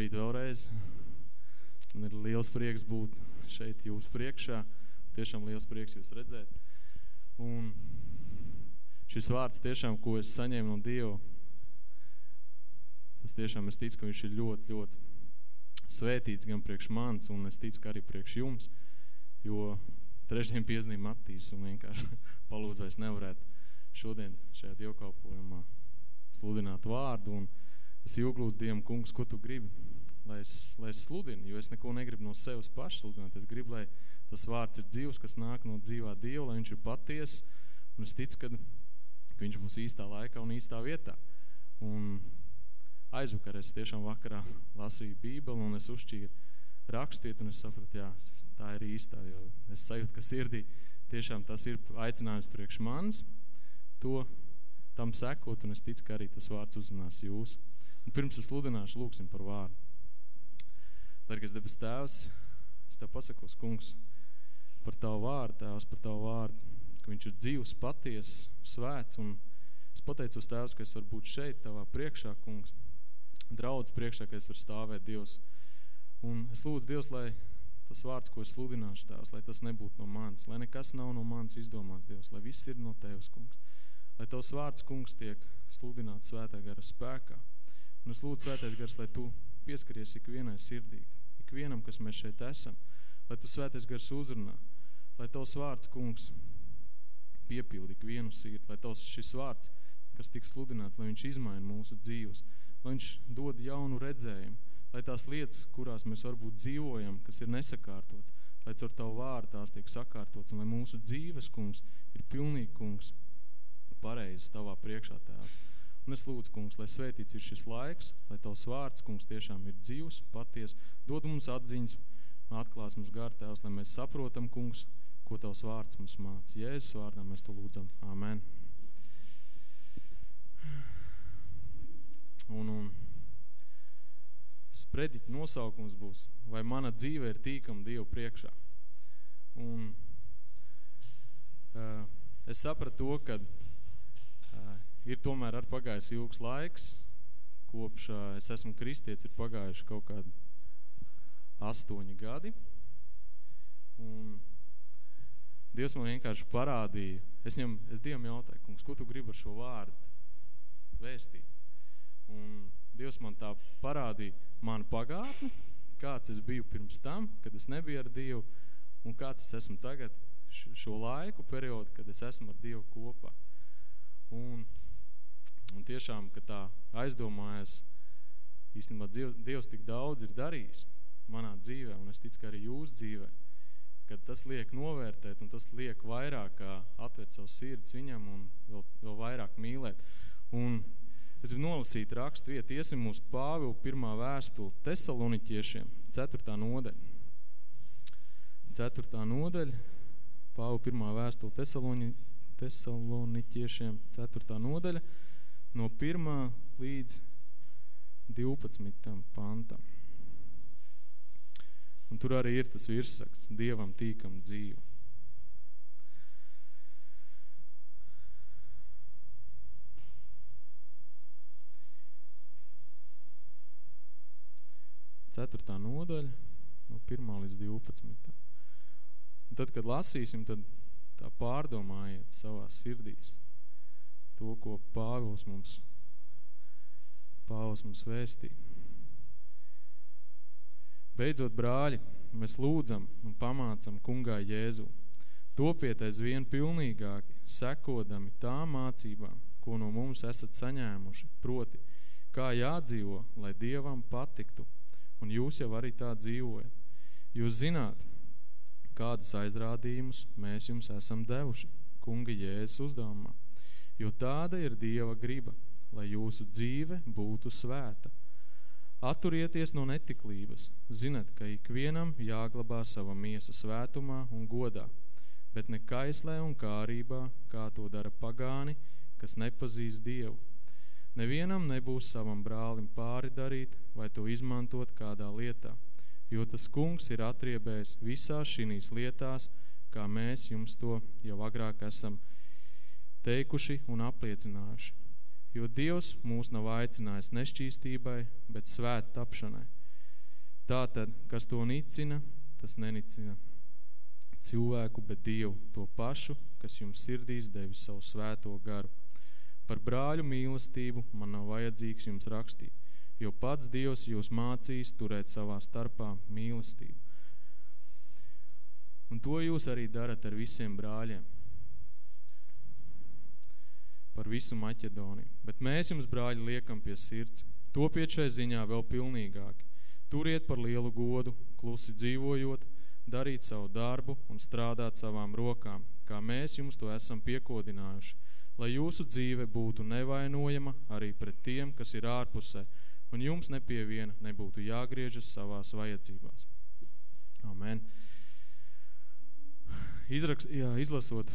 Labrīt vēlreiz. Man ir liels prieks būt šeit jūsu priekšā. Tiešām liels prieks jūs redzēt. Un šis vārds tiešām, ko es saņēmu no Dieva, tas tiešām es ticu, ka viņš ir ļoti, ļoti svētīts gan priekš mans, un es ticu, ka arī priekš jums, jo trešdien piezīm attīs un vienkārši palūdzu, vai es nevarētu šodien šajā dievkalpojumā sludināt vārdu, un es ilglūdzu Dievam, kungs, ko tu gribi, lai es, lai es sludinu, jo es neko negribu no sevis paši sludināt. Es gribu, lai tas vārds ir dzīvs, kas nāk no dzīvā Dieva, lai viņš ir paties, un es ticu, ka, viņš būs īstā laikā un īstā vietā. Un aizvakar es tiešām vakarā lasīju bībeli, un es uzšķīru rakstiet, un es sapratu, jā, tā ir īstā, jo es sajūtu, ka sirdī tiešām tas ir aicinājums priekš mans, to tam sekot, un es ticu, ka arī tas vārds uzrunās jūs. Un pirms es sludināšu, lūksim par vārdu. Dargais debes tēvs, es tev pasakos, kungs, par tavu vārdu, tēvs, par tavu vārdu, ka viņš ir dzīvs, paties, svēts, un es pateicos tēvs, ka es varu būt šeit, tavā priekšā, kungs, draudz priekšā, ka es varu stāvēt Dievs. Un es lūdzu Dievs, lai tas vārds, ko es sludināšu tēvs, lai tas nebūtu no manis, lai nekas nav no manis izdomāts, Dievs, lai viss ir no Tevis, kungs. Lai Tavs vārds, kungs, tiek sludināts svētā gara spēkā. Un es lūdzu svētais gars, lai Tu pieskaries ikvienai sirdī, ikvienam, kas mēs šeit esam, lai Tu svētais gars uzrunā, lai Tavs vārds, kungs, piepildi ikvienu sirdi, lai Tavs šis vārds, kas tiks sludināts, lai viņš izmaina mūsu dzīves, lai viņš dod jaunu redzējumu, lai tās lietas, kurās mēs varbūt dzīvojam, kas ir nesakārtots, lai caur Tavu vārdu tās tiek sakārtots, un lai mūsu dzīves, kungs, ir pilnīgi, kungs, pareizes Tavā priekšā, tēvs. Un es lūdzu, kungs, lai svētīts ir šis laiks, lai Tavs vārds, kungs, tiešām ir dzīvs, paties, dod mums atziņas atklās mums gar, tēvs, lai mēs saprotam, kungs, ko Tavs vārds mums māca. Jēzus vārdā mēs to lūdzam. Amen. Un, un sprediķa nosaukums būs, vai mana dzīve ir tīkama Dievu priekšā. Un uh, es sapratu to, ka uh, ir tomēr ar pagājis ilgs laiks, kopš uh, es esmu kristietis, ir pagājuši kaut kādi astoņi gadi. Un Dievs man vienkārši parādīja, es, viņam, es Dievam jautāju, kungs, ko tu gribi ar šo vārdu vēstīt? Un Dievs man tā parādīja manu pagātni, kāds es biju pirms tam, kad es nebiju ar Dievu, un kāds es esmu tagad šo laiku periodu, kad es esmu ar Dievu kopā. Un, un tiešām, ka tā aizdomājas, īstenībā Dievs tik daudz ir darījis manā dzīvē, un es ticu, ka arī jūs dzīvē, kad tas liek novērtēt, un tas liek vairāk atvērt savu sirds viņam un vēl, vēl vairāk mīlēt. Un es gribu nolasīt rakstu vietu, iesim uz Pāvilu pirmā vēstuli Tesaloniķiešiem, ceturtā nodaļa. Ceturtā nodaļa, Pāvilu pirmā vēstuli Tesaloni, Tesaloniķiešiem, ceturtā nodaļa, no pirmā līdz 12. pantam. Un tur arī ir tas virsraksts, Dievam tīkam dzīvu. Ceturtā nodaļa, no 1 līdz 12. Un tad, kad lasīsim, tad tā pārdomājiet savā sirdīs to, ko Pāvils mums, Pāvils mums vēstīja. Beidzot, brāļi, mēs lūdzam un pamācam kungā Jēzu. Topiet aizvien pilnīgāki, sekodami tām mācībām, ko no mums esat saņēmuši, proti, kā jādzīvo, lai Dievam patiktu, un jūs jau arī tā dzīvojat. Jūs zināt, kādus aizrādījumus mēs jums esam devuši, kunga Jēzus uzdevumā, jo tāda ir Dieva griba, lai jūsu dzīve būtu svēta, Atturieties no netiklības, zinat, ka ikvienam jāglabā sava miesa svētumā un godā, bet ne kaislē un kārībā, kā to dara pagāni, kas nepazīst Dievu. Nevienam nebūs savam brālim pāri darīt vai to izmantot kādā lietā, jo tas kungs ir atriebējis visās šinīs lietās, kā mēs jums to jau agrāk esam teikuši un apliecinājuši jo Dievs mūs nav aicinājis nešķīstībai, bet svēt tapšanai. Tātad, kas to nicina, tas nenicina cilvēku, bet Dievu to pašu, kas jums sirdīs devis savu svēto garu. Par brāļu mīlestību man nav vajadzīgs jums rakstīt, jo pats Dievs jūs mācīs turēt savā starpā mīlestību. Un to jūs arī darat ar visiem brāļiem. Par visu Maķedoniju. Bet mēs jums, brāļi, liekam pie sirds. Topiet šai ziņā vēl pilnīgāki. Turiet par lielu godu, klusi dzīvojot, darīt savu darbu un strādāt savām rokām, kā mēs jums to esam piekodinājuši, lai jūsu dzīve būtu nevainojama arī pret tiem, kas ir ārpusē, un jums nepieviena nebūtu jāgriežas savās vajadzībās. Amen. Izraks, jā, izlasot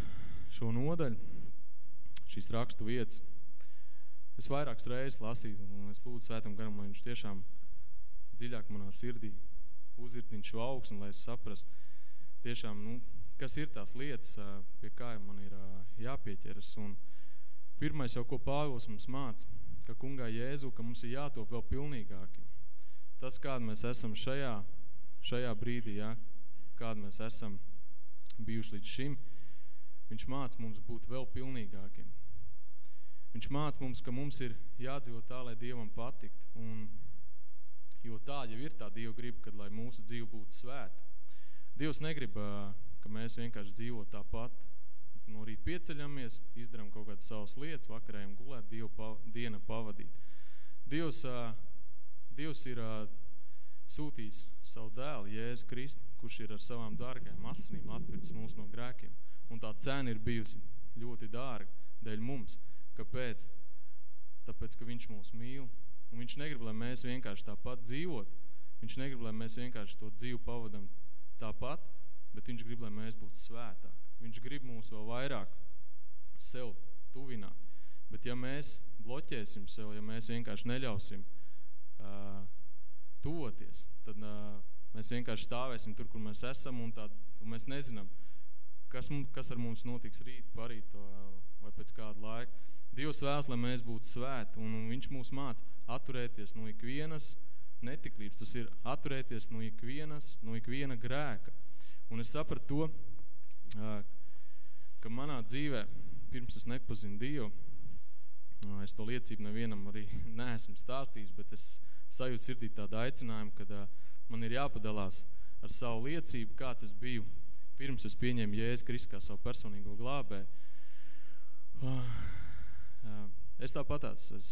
šo nodaļu, šīs rakstu vietas, es vairākas reizes lasīju, un es lūdzu svētam garam, lai viņš tiešām dziļāk manā sirdī uzirtiņ šo augsni, lai es saprast tiešām, nu, kas ir tās lietas, pie kā man ir jāpieķeras. Un pirmais jau, ko Pāvils mums māca, ka kungā Jēzu, ka mums ir jātop vēl pilnīgāki. Tas, kāda mēs esam šajā, šajā brīdī, ja, kāda mēs esam bijuši līdz šim, viņš māca mums būt vēl pilnīgākiem. Viņš māca mums, ka mums ir jādzīvo tā, lai Dievam patikt. Un jo tā jau ir tā Dieva griba, kad lai mūsu dzīve būtu svēta. Dievs negrib, ka mēs vienkārši dzīvo tāpat. No rīt pieceļamies, izdaram kaut kādas savas lietas, vakarējam gulēt, Dievu pa, diena pavadīt. Dievs, Dievs ir sūtījis savu dēlu, Jēzu Kristu, kurš ir ar savām dārgajām asinīm atpircis mūs no grēkiem. Un tā cena ir bijusi ļoti dārga dēļ mums. Kāpēc? Tāpēc, ka viņš mūs mīl Un viņš negrib, lai mēs vienkārši tāpat dzīvot. Viņš negrib, lai mēs vienkārši to dzīvu pavadam tāpat, bet viņš grib, lai mēs būtu svētāk. Viņš grib mūs vēl vairāk sev tuvināt. Bet ja mēs bloķēsim sev, ja mēs vienkārši neļausim uh, tuvoties, tad uh, mēs vienkārši stāvēsim tur, kur mēs esam, un, tā, un mēs nezinām, kas, kas ar mums notiks rīt, parīt vai pēc kāda laika. Dievs vēlas, lai mēs būtu svēti, un viņš mūs māca atturēties no ikvienas netiklības. Tas ir atturēties no ikvienas, no ikviena grēka. Un es sapratu to, ka manā dzīvē, pirms es nepazinu Dievu, es to liecību nevienam arī neesmu stāstījis, bet es sajūtu sirdī tādu aicinājumu, kad man ir jāpadalās ar savu liecību, kāds es biju, pirms es pieņēmu Jēzus Kristu kā savu personīgo glābēju. Es tāpatās, es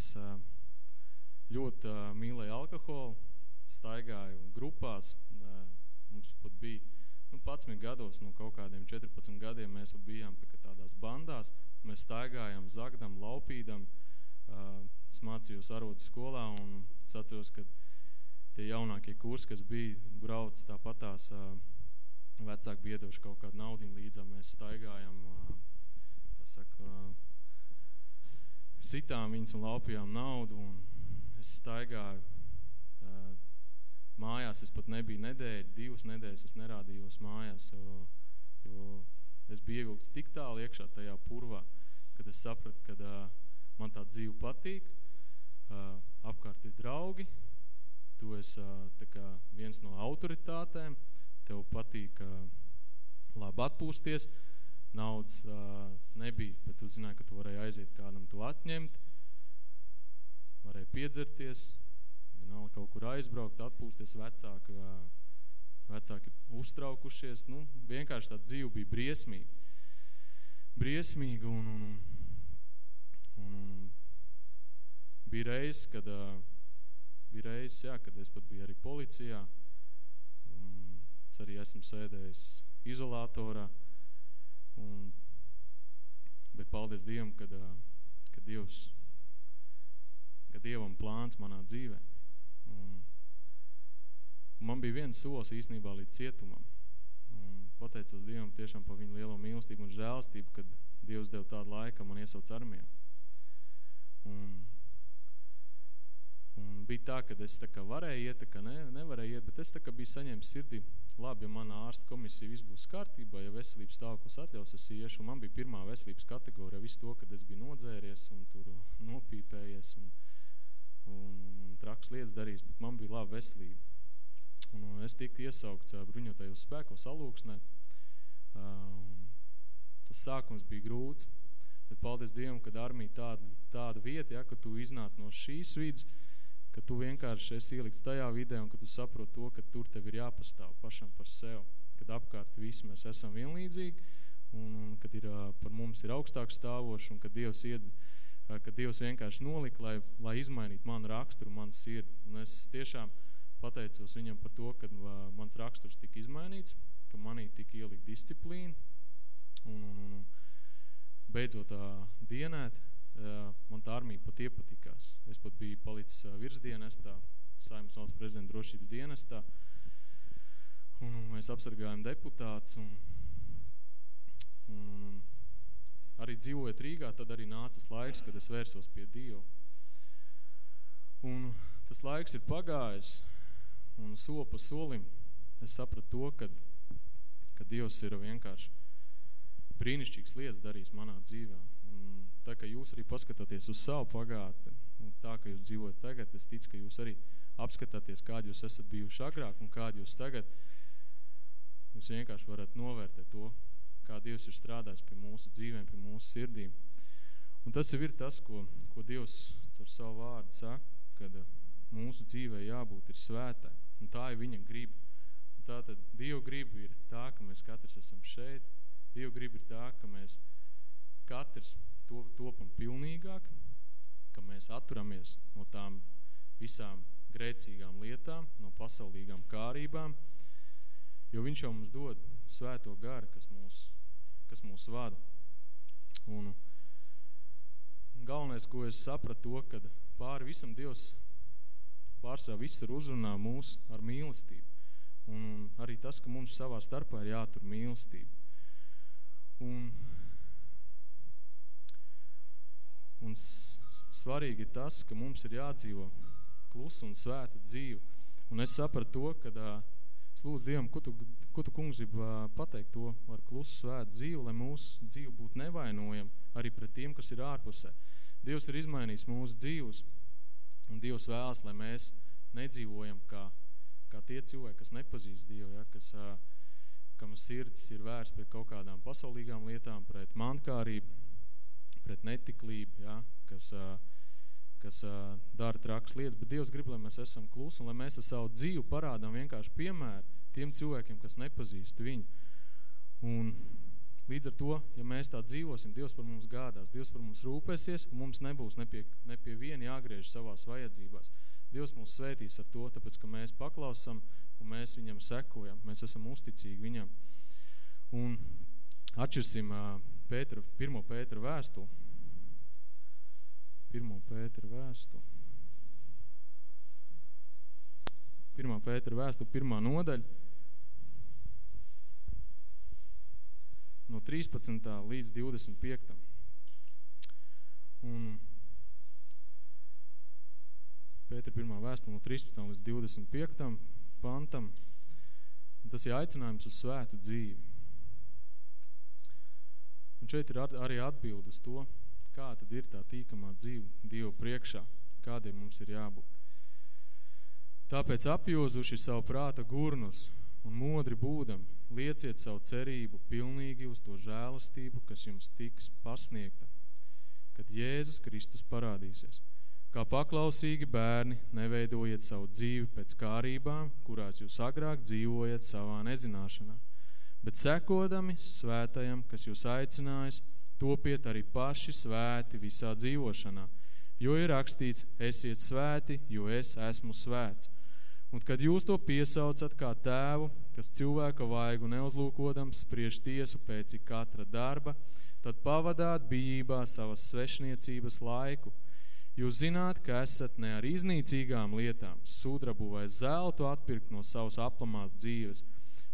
ļoti mīlēju alkoholu, staigāju grupās, mums pat bija, nu, 11 gados, no kaut kādiem 14 gadiem mēs bijām tā, tādās bandās, mēs staigājam, zagdam, laupīdam, es mācījos arodas skolā un es atceros, ka tie jaunākie kursi, kas bija brauc tāpatās, vecāki biedoši kaut kādu naudiņu līdzā, mēs staigājam, kā saka, sitām viņas un laupījām naudu, un es staigāju. Mājās es pat nebiju nedēļu, divas nedēļas es nerādījos mājās, jo, jo es biju ievilkts tik tālu iekšā tajā purvā, kad es sapratu, ka man tā dzīve patīk, apkārt ir draugi, tu esi tā kā viens no autoritātēm, tev patīk labi atpūsties, naudas nebija, bet tu zināji, ka tu varēji aiziet kādam to atņemt, varēji piedzerties, vienalga kaut kur aizbraukt, atpūsties vecāki, vecāki uztraukušies, nu, vienkārši tā dzīve bija briesmīga. Briesmīga un, un, un, un, un bija reizes, kad, bija reizes, jā, kad es pat biju arī policijā, es arī esmu sēdējis izolatorā, Un, bet paldies Dievam, kad, kad Dievs, kad Dievam plāns manā dzīvē. Un, un man bija viens solis īstenībā līdz cietumam. Un pateicos Dievam tiešām par viņu lielo mīlestību un žēlstību, kad Dievs dev tādu laiku, man iesauc armijā. Un, un bija tā, ka es tā kā varēju iet, tā kā ne, nevarēju iet, bet es tā kā biju saņēmis sirdī labi, ja manā ārsta komisija viss būs kārtībā, ja veselības stāvoklis atļaus, es iešu, un man bija pirmā veselības kategorija, visu to, kad es biju nodzēries un tur nopīpējies un, un, un traks lietas darījis, bet man bija laba veselība. Un es tiku iesaukts bruņotajos spēkos alūksnē. Un tas sākums bija grūts, bet paldies Dievam, kad armija tāda, tāda vieta, ja, ka tu iznāc no šīs vidas, ka tu vienkārši esi ielikts tajā vidē un ka tu saprot to, ka tur tev ir jāpastāv pašam par sev, kad apkārt visi mēs esam vienlīdzīgi un, un kad ir, par mums ir augstāks stāvoši un kad Dievs ied, ka Dievs vienkārši nolika, lai, lai izmainītu manu raksturu, manu sirdi. Un es tiešām pateicos viņam par to, ka mans raksturs tika izmainīts, ka manī tika ielikt disciplīna un, un, un, beidzot dienēt, man tā armija pat iepatikās. Es pat biju palicis virsdienestā, Saimnes valsts prezidenta drošības dienestā, un, mēs apsargājam deputāts, un, un, un, arī dzīvojot Rīgā, tad arī nācas laiks, kad es vērsos pie Dievu. Un tas laiks ir pagājis, un soli pa solim es sapratu to, ka, ka Dievs ir vienkārši brīnišķīgs lietas darījis manā dzīvē tā kā jūs arī paskatāties uz savu pagātni, un tā, ka jūs dzīvojat tagad, es ticu, ka jūs arī apskatāties, kādi jūs esat bijuši agrāk un kādi jūs tagad, jūs vienkārši varat novērtēt to, kā Dievs ir strādājis pie mūsu dzīvēm, pie mūsu sirdīm. Un tas jau ir tas, ko, ko Dievs ar savu vārdu saka, kad mūsu dzīvē jābūt ir svētai, un tā ir viņa griba. Un tā tad Dieva griba ir tā, ka mēs katrs esam šeit, Dieva griba ir tā, ka mēs katrs to, topam pilnīgāk, ka mēs atturamies no tām visām grēcīgām lietām, no pasaulīgām kārībām, jo viņš jau mums dod svēto garu, kas mūs, kas mūs vada. Un galvenais, ko es sapratu to, kad pāri visam Dievs pārsvarā visur uzrunā mūs ar mīlestību. Un arī tas, ka mums savā starpā ir jātur mīlestība. Un Un svarīgi ir tas, ka mums ir jādzīvo klusu un svēta dzīve. Un es sapratu to, kad es lūdzu Dievam, ko tu, ko tu kungs grib pateikt to ar klusu svētu dzīvi, lai mūsu dzīve būtu nevainojama arī pret tiem, kas ir ārpusē. Dievs ir izmainījis mūsu dzīves, un Dievs vēlas, lai mēs nedzīvojam kā, kā tie cilvēki, kas nepazīst Dievu, ja, kas, kam sirds ir vērsts pret kaut kādām pasaulīgām lietām, pret mantkārību, pret netiklību, ja, kas, kas dara trakas lietas, bet Dievs grib, lai mēs esam klusi un lai mēs ar savu dzīvi parādām vienkārši piemēru tiem cilvēkiem, kas nepazīst viņu. Un līdz ar to, ja mēs tā dzīvosim, Dievs par mums gādās, Dievs par mums rūpēsies, un mums nebūs ne pie, ne pie viena jāgriež savās vajadzībās. Dievs mūs svētīs ar to, tāpēc, ka mēs paklausam un mēs viņam sekojam, mēs esam uzticīgi viņam. Un atšķirsim Pētera, pirmo Pētera vēstuli. Pirmo Pētera vēstuli. Pirmā Pētera vēstuli, pirmā nodaļa. No 13. līdz 25. Un Pētera pirmā vēstule no 13. līdz 25. pantam. Tas ir aicinājums uz svētu dzīvi. Un šeit ir arī atbild uz to, kā tad ir tā tīkamā dzīve Dievu priekšā, kādiem mums ir jābūt. Tāpēc apjozuši savu prāta gurnus un modri būdam, lieciet savu cerību pilnīgi uz to žēlastību, kas jums tiks pasniegta, kad Jēzus Kristus parādīsies. Kā paklausīgi bērni, neveidojiet savu dzīvi pēc kārībām, kurās jūs agrāk dzīvojat savā nezināšanā – bet sekodami svētajam, kas jūs aicinājis, topiet arī paši svēti visā dzīvošanā, jo ir rakstīts, esiet svēti, jo es esmu svēts. Un kad jūs to piesaucat kā tēvu, kas cilvēka vaigu neuzlūkodams spriež tiesu pēc katra darba, tad pavadāt bijībā savas svešniecības laiku. Jūs zināt, ka esat ne ar iznīcīgām lietām, sudrabu vai zeltu atpirkt no savas aplamās dzīves –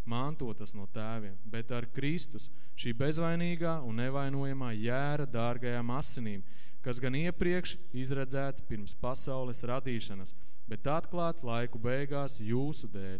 mantotas no tēviem, bet ar Kristus šī bezvainīgā un nevainojamā jēra dārgajām asinīm, kas gan iepriekš izredzēts pirms pasaules radīšanas, bet atklāts laiku beigās jūsu dēļ.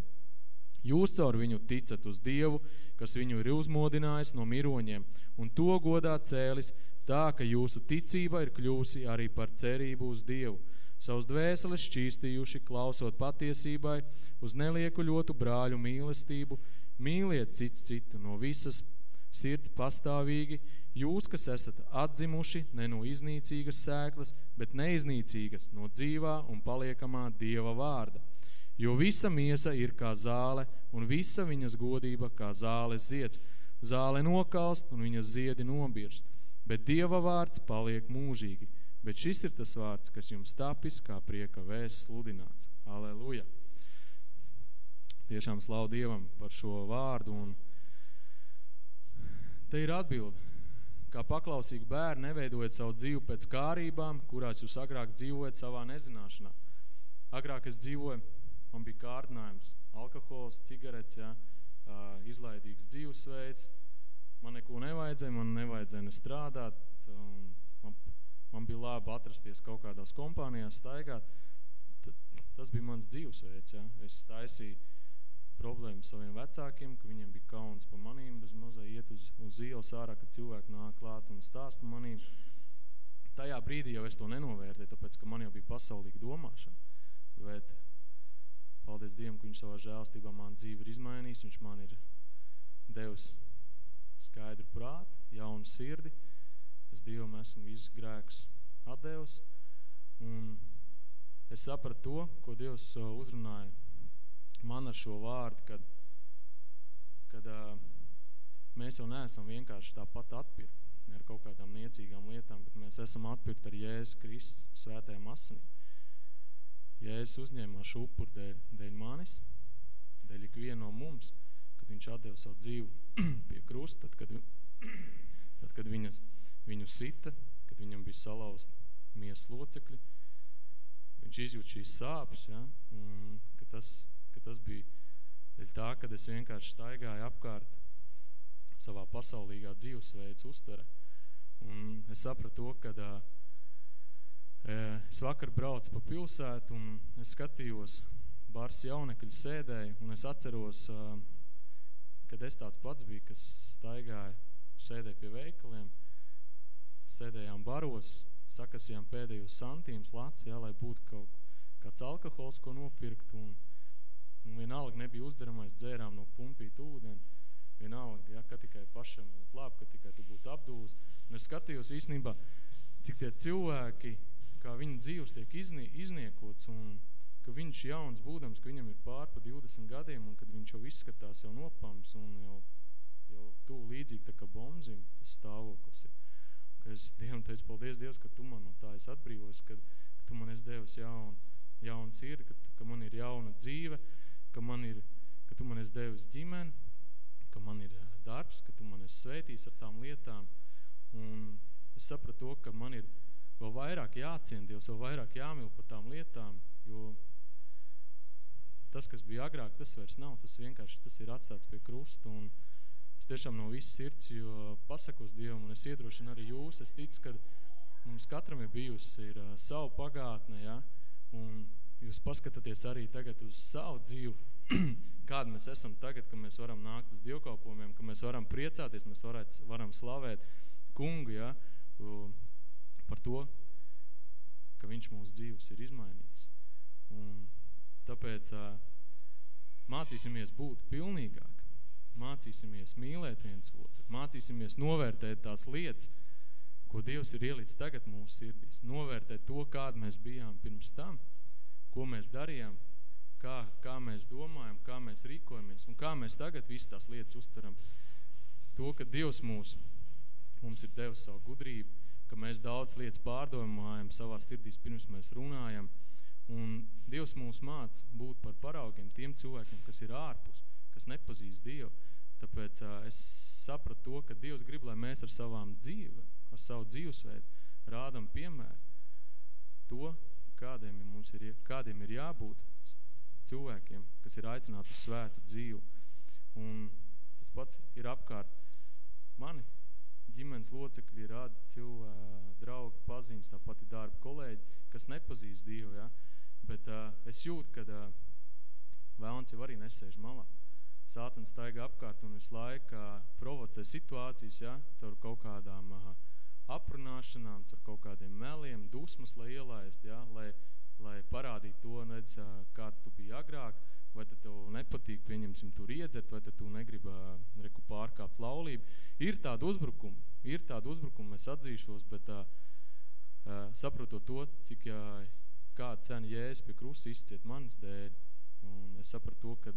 Jūs caur viņu ticat uz Dievu, kas viņu ir uzmodinājis no miroņiem, un to godā cēlis tā, ka jūsu ticība ir kļūsi arī par cerību uz Dievu. savus dvēseles šķīstījuši, klausot patiesībai, uz nelieku ļotu brāļu mīlestību, mīliet cits citu no visas sirds pastāvīgi, jūs, kas esat atzimuši ne no iznīcīgas sēklas, bet neiznīcīgas no dzīvā un paliekamā Dieva vārda. Jo visa miesa ir kā zāle, un visa viņas godība kā zāles zieds. Zāle nokalst, un viņas ziedi nobirst, bet Dieva vārds paliek mūžīgi bet šis ir tas vārds, kas jums tapis kā prieka vēsts sludināts. Aleluja! Tiešām slavu Dievam par šo vārdu un te ir atbilde. Kā paklausīgi bērni neveidojiet savu dzīvi pēc kārībām, kurās jūs agrāk dzīvojat savā nezināšanā. Agrāk es dzīvoju, man bija kārdinājums, alkohols, cigaretes, ja, izlaidīgs dzīvesveids, man neko nevajadzēja, man nevajadzēja ne strādāt, un man bija labi atrasties kaut kādās kompānijās, staigāt. Tas bija mans dzīvesveids, ja. Es taisīju problēmu saviem vecākiem, ka viņiem bija kauns pa manīm, bez mazai iet uz, uz ielas ārā, kad cilvēki nāk klāt un stāst pa manīm. Tajā brīdī jau es to nenovērtēju, tāpēc, ka man jau bija pasaulīga domāšana. Bet paldies Dievam, ka viņš savā žēlstībā man dzīvi ir izmainījis, viņš man ir devis skaidru prātu, jaunu sirdi, es Dievam esmu visus grēkus atdevis, un es sapratu to, ko Dievs uh, uzrunāja man ar šo vārdu, kad, kad uh, mēs jau neesam vienkārši tāpat atpirkt ne ar kaut kādām niecīgām lietām, bet mēs esam atpirkt ar Jēzus Kristus svētajām asinīm. Jēzus uzņēmā šo upuru dēļ, dēļ manis, dēļ ikvienu no mums, kad viņš atdeva savu dzīvu pie krusta, tad, kad, tad, kad viņas viņu sita, kad viņam bija salauzta miesas locekļi. Viņš izjūt šīs sāpes, ja, un ka tas, tas bija dēļ tā, kad es vienkārši staigāju apkārt savā pasaulīgā dzīvesveids uztvere. Un es sapratu to, kad uh, es vakar braucu pa pilsētu un es skatījos, bars jaunekļi sēdēja, un es atceros, uh, kad es tāds pats biju, kas staigāja, sēdēja pie veikaliem, sēdējām baros, sakasījām pēdējos santīmus lats, jā, lai būtu kaut kāds alkohols, ko nopirkt, un, un vienalga nebija uzderamais, dzērām no pumpīt ūdeni, vienalga, jā, ka tikai pašam labi, ka tikai tu būtu apdūs, un es skatījos īstenībā, cik tie cilvēki, kā viņa dzīves tiek izni, izniekots, un ka viņš jauns būdams, ka viņam ir pār pa 20 gadiem, un kad viņš jau izskatās jau nopams, un jau, jau tū līdzīgi tā kā bombzim, tas stāvoklis ir. Ka es Dievam teicu, paldies Dievs, ka tu man no tā esi atbrīvos, ka, ka tu man esi devis jaunu, jaunu sirdi, ka, ka man ir jauna dzīve, ka, man ir, ka tu man esi devis ģimeni, ka man ir darbs, ka tu man esi svētījis ar tām lietām. Un es sapratu to, ka man ir vēl vairāk jācien Dievs, vēl vairāk jāmīl par tām lietām, jo tas, kas bija agrāk, tas vairs nav, tas vienkārši tas ir atstāts pie krusta. Un, tiešām no visas sirds, jo pasakos Dievam, un es iedrošinu arī jūs, es ticu, ka mums katram ir bijusi ir uh, savu pagātne, ja, un jūs paskatāties arī tagad uz savu dzīvi, kāda mēs esam tagad, ka mēs varam nākt uz dievkalpojumiem, ka mēs varam priecāties, mēs varētu, varam slavēt kungu, ja, par to, ka viņš mūsu dzīves ir izmainījis. Un tāpēc mācīsimies būt pilnīgāk, mācīsimies mīlēt viens otru, mācīsimies novērtēt tās lietas, ko Dievs ir ielicis tagad mūsu sirdīs, novērtēt to, kāda mēs bijām pirms tam, ko mēs darījām, kā, kā mēs domājam, kā mēs rīkojamies un kā mēs tagad visu tās lietas uztaram. To, ka Dievs mūs, mums ir devis savu gudrību, ka mēs daudz lietas pārdomājam savā sirdīs, pirms mēs runājam, un Dievs mūs māc būt par paraugiem tiem cilvēkiem, kas ir ārpus, kas nepazīst Dievu, Tāpēc uh, es sapratu to, ka Dievs grib, lai mēs ar savām dzīve, ar savu dzīvesveidu rādam piemēru to, kādiem mums ir, kādiem ir jābūt cilvēkiem, kas ir aicināti uz svētu dzīvu. Un tas pats ir apkārt mani ģimenes locekļi, rādi cilvēki, draugi, paziņas, tāpat ir darba kolēģi, kas nepazīst Dievu, ja? bet uh, es jūtu, ka uh, vēlns jau arī nesēž malā sātans taiga apkārt un visu laiku provocē situācijas, ja, caur kaut kādām aprunāšanām, caur kaut kādiem meliem, dusmas, lai ielaist, ja, lai lai parādītu to, nedz, kāds tu biji agrāk, vai tad tev nepatīk, pieņemsim, tur iedzert, vai tad tu negribi reku pārkāpt laulību. Ir tāda uzbrukuma, ir tāda uzbrukuma, es atzīšos, bet uh, uh, saprotot to, cik uh, kāda cena jēs pie krusta izciet manas dēļ, un es sapratu to, ka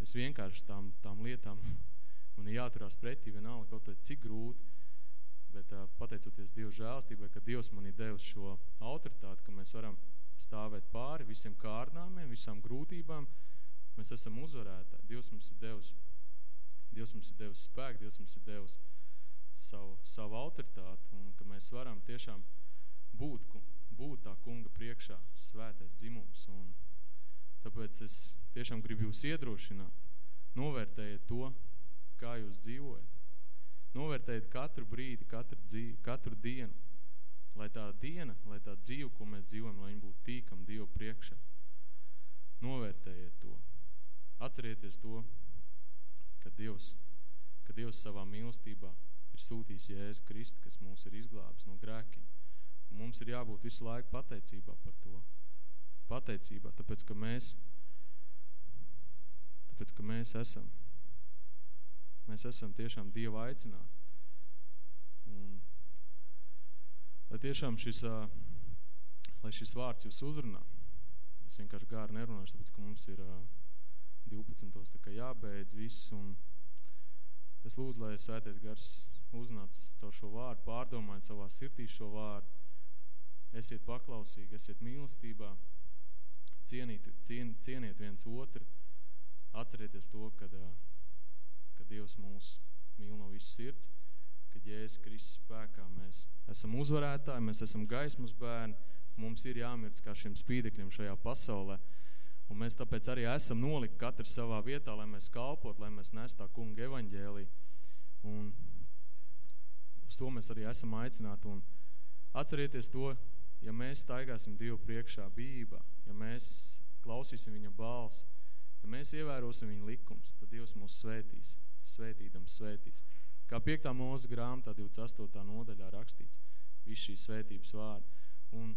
es vienkārši tām, tām lietām ir jāturās pretī vienalga kaut tad cik grūti, bet uh, pateicoties Dievu žēlstībai, ka Dievs man ir devis šo autoritāti, ka mēs varam stāvēt pāri visiem kārdnāmiem, visām grūtībām, mēs esam uzvarētāji. Dievs mums ir devis, Dievs mums ir devis spēku, Dievs mums ir devis savu, savu autoritāti, un ka mēs varam tiešām būt, būt tā kunga priekšā svētais dzimums, un tāpēc es tiešām gribu jūs iedrošināt, novērtējiet to, kā jūs dzīvojat. Novērtējiet katru brīdi, katru, dzīvi, katru dienu, lai tā diena, lai tā dzīve, ko mēs dzīvojam, lai viņa būtu tīkam Dievu priekšā. Novērtējiet to. Atcerieties to, ka Dievs, ka Dievs savā mīlestībā ir sūtījis Jēzu Kristu, kas mūs ir izglābis no grēkiem. Un mums ir jābūt visu laiku pateicībā par to. Pateicībā, tāpēc, ka mēs, tāpēc, ka mēs esam Mēs esam tiešām Dieva aicināti. Un, lai tiešām šis, lai šis vārds jūs uzrunā, es vienkārši gāri nerunāšu, tāpēc, ka mums ir 12. tā kā jābeidz viss, un es lūdzu, lai svētais gars uznāc caur šo vārdu, pārdomājot savā sirdī šo vārdu, esiet paklausīgi, esiet mīlestībā, cienīt, cien, cieniet viens otru, atcerieties to, kad ka Dievs mūs mīl no visas sirds, ka Jēzus Kristus spēkā mēs esam uzvarētāji, mēs esam gaismas bērni, mums ir jāmirds kā šiem spīdekļiem šajā pasaulē, un mēs tāpēc arī esam nolikt katrs savā vietā, lai mēs kalpot, lai mēs nes tā kunga evaņģēlī, un uz to mēs arī esam aicināti, un atcerieties to, ja mēs staigāsim Dievu priekšā bībā, ja mēs klausīsim viņa balsi, ja mēs ievērosim viņa likums, tad Dievs mūs svētīs svētīdams svētīs. Kā 5. mūzes grāmatā 28. nodaļā rakstīts, viss šīs svētības vārdi. Un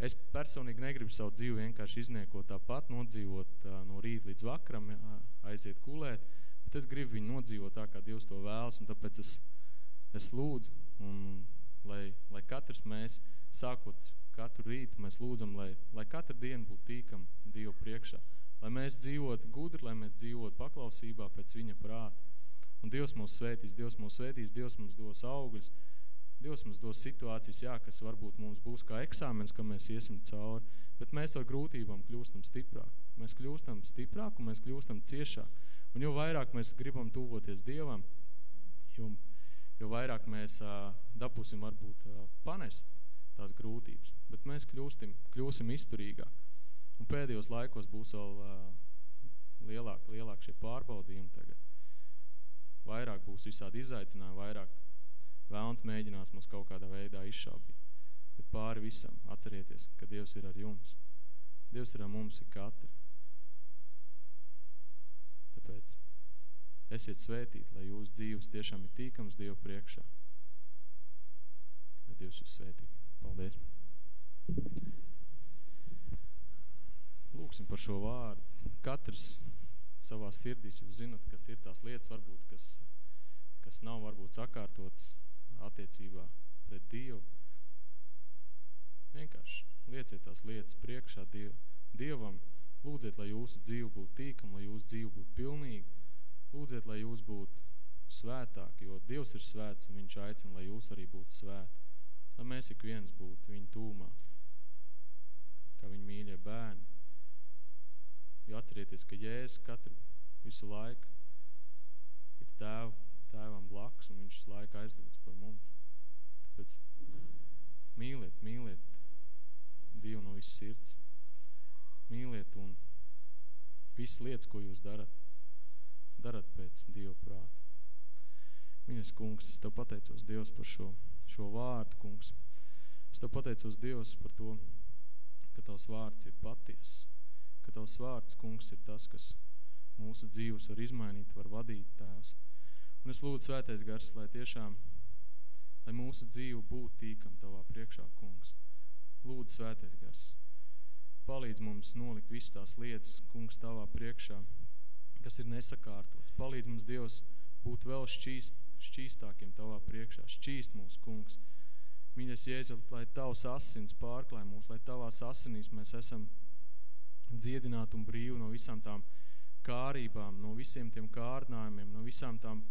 es personīgi negribu savu dzīvi vienkārši izniekot tāpat, nodzīvot no rīta līdz vakaram, aiziet kulēt, bet es gribu viņu nodzīvot tā, kā Dievs to vēlas, un tāpēc es, es lūdzu, un, lai, lai katrs mēs, sākot katru rītu, mēs lūdzam, lai, lai katru dienu būtu tīkam Dievu priekšā lai mēs dzīvotu gudri, lai mēs dzīvotu paklausībā pēc viņa prāta. Un Dievs mūs svētīs, Dievs mūs svētīs, Dievs mums dos augļus, Dievs mums dos situācijas, jā, kas varbūt mums būs kā eksāmens, ka mēs iesim cauri, bet mēs ar grūtībām kļūstam stiprāk. Mēs kļūstam stiprāk un mēs kļūstam ciešāk. Un jo vairāk mēs gribam tuvoties Dievam, jo, jo vairāk mēs uh, dabūsim varbūt uh, panest tās grūtības, bet mēs kļūstim, kļūsim izturīgāk. Un pēdējos laikos būs vēl uh, lielāk, lielāk šie pārbaudījumi tagad. Vairāk būs visādi izaicinājumi, vairāk vēlns mēģinās mums kaut kādā veidā izšaubīt. Bet pāri visam atcerieties, ka Dievs ir ar jums. Dievs ir ar mums ir katru. Tāpēc esiet svētīti, lai jūsu dzīves tiešām ir tīkams Dievu priekšā. Lai Dievs jūs svētī. Paldies! Lūksim par šo vārdu. Katrs savā sirdīs, jūs zinat, kas ir tās lietas, varbūt, kas, kas nav varbūt sakārtots attiecībā pret Dievu. Vienkārši lieciet tās lietas priekšā Diev, Dievam. Lūdziet, lai jūsu dzīve būtu tīkama, lai jūsu dzīve būtu pilnīga. Lūdziet, lai jūs būtu svētāki, jo Dievs ir svēts un viņš aicina, lai jūs arī būtu svēti. Lai mēs ik viens būtu viņa tūmā, kā viņa mīļie bērni. Jo atcerieties, ka Jēzus katru visu laiku ir tēvu, tēvam blakus, un viņš laiku aizlūdz par mums. Tāpēc mīliet, mīliet Dievu no visas sirds. Mīliet un visas lietas, ko jūs darat, darat pēc Dieva prāta. Mīļas kungs, es tev pateicos Dievs par šo, šo vārdu, kungs. Es tev pateicos Dievs par to, ka tavs vārds ir paties ka Tavs vārds, kungs, ir tas, kas mūsu dzīves var izmainīt, var vadīt tēvs. Un es lūdzu svētais gars, lai tiešām, lai mūsu dzīve būtu tīkam Tavā priekšā, kungs. Lūdzu, svētais gars, palīdz mums nolikt visu tās lietas, kungs, tavā priekšā, kas ir nesakārtots. Palīdz mums, Dievs, būt vēl šķīst, šķīstākiem tavā priekšā. Šķīst mūs, kungs. Mīļais Jēzu, lai tavs asins pārklāj mūs, lai tavās asinīs mēs esam dziedināti un brīvi no visām tām kārībām, no visiem tiem kārdinājumiem, no visām tām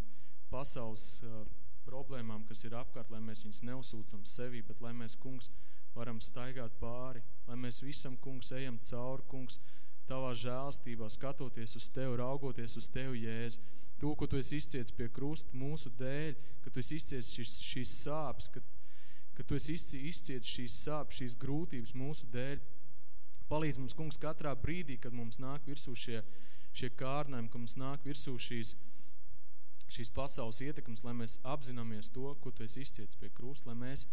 pasaules uh, problēmām, kas ir apkārt, lai mēs viņus neuzsūcam sevi, bet lai mēs, kungs, varam staigāt pāri, lai mēs visam, kungs, ejam cauri, kungs, tavā žēlstībā, skatoties uz tevi, raugoties uz tevi, Jēzu. Tu, ko tu esi izciets pie krusta mūsu dēļ, ka tu esi izciets šīs, šīs sāpes, ka, ka tu esi izciets šīs sāpes, šīs grūtības mūsu dēļ. Palīdz mums, kungs, katrā brīdī, kad mums nāk virsū šie, šie kārnājumi, ka mums nāk virsū šīs, šīs pasaules ietekmes, lai mēs apzināmies to, ko tu esi izciets pie krusta, lai mēs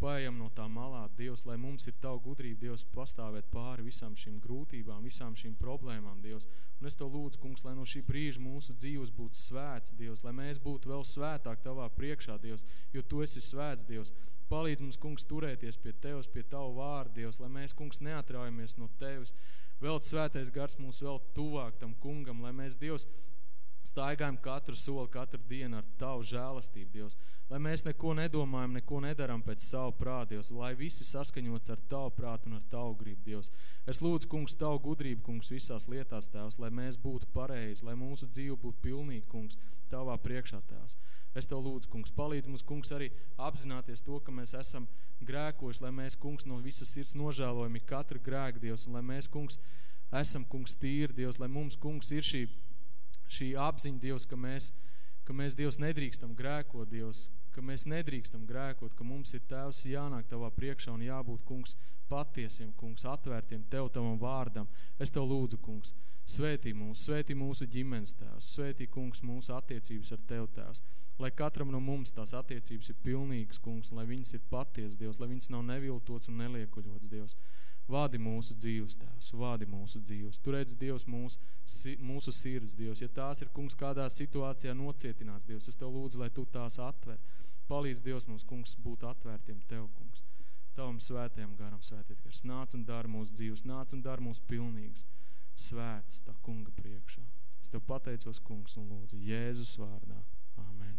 paejam no tā malā, Dievs, lai mums ir Tavu gudrība, Dievs, pastāvēt pāri visām šīm grūtībām, visām šīm problēmām, Dievs. Un es Tev lūdzu, kungs, lai no šī brīža mūsu dzīves būtu svēts, Dievs, lai mēs būtu vēl svētāk Tavā priekšā, Dievs, jo Tu esi svēts, Dievs. Palīdz mums, kungs, turēties pie Tevs, pie Tavu vārdu, Dievs, lai mēs, kungs, neatraujamies no Tevis. Vēl svētais gars mūs vēl tuvāk tam kungam, lai mēs, Dievs, staigājam katru soli, katru dienu ar Tavu žēlastību, Dievs. Lai mēs neko nedomājam, neko nedaram pēc savu prātu, Dievs. Lai visi saskaņots ar Tavu prātu un ar Tavu gribu, Dievs. Es lūdzu, kungs, Tavu gudrību, kungs, visās lietās, Tēvs, lai mēs būtu pareizi, lai mūsu dzīve būtu pilnīgi, kungs, Tavā priekšā, Tēvs. Es Tev lūdzu, kungs, palīdz mums, kungs, arī apzināties to, ka mēs esam grēkoši, lai mēs, kungs, no visas sirds nožēlojami katru grēku, Dievs, un lai mēs, kungs, esam, kungs, tīri, Dievs, lai mums, kungs, ir šī šī apziņa, Dievs, ka mēs, ka mēs, Dievs, nedrīkstam grēkot, Dievs, ka mēs nedrīkstam grēkot, ka mums ir Tēvs jānāk Tavā priekšā un jābūt, kungs, patiesiem, kungs, atvērtiem Tev, Tavam vārdam. Es Tev lūdzu, kungs, svētī mūs, svētī mūsu ģimenes Tēvs, svētī, kungs, mūsu attiecības ar Tev, Tēvs. Lai katram no mums tās attiecības ir pilnīgas, kungs, lai viņas ir paties, Dievs, lai viņas nav neviltots un neliekuļots, Dievs. Vādi mūsu dzīves, Tēvs, vādi mūsu dzīves. Tu redz, Dievs, mūsu, mūsu sirds, Dievs. Ja tās ir, kungs, kādā situācijā nocietināts, Dievs, es Tev lūdzu, lai Tu tās atver. Palīdz, Dievs, mums, kungs, būt atvērtiem Tev, kungs. Tavam svētajam garam svēties gars. Nāc un dara mūsu dzīves, nāc un dara mūsu pilnīgs. Svēts tā kunga priekšā. Es Tev pateicos, kungs, un lūdzu Jēzus vārdā. Āmen.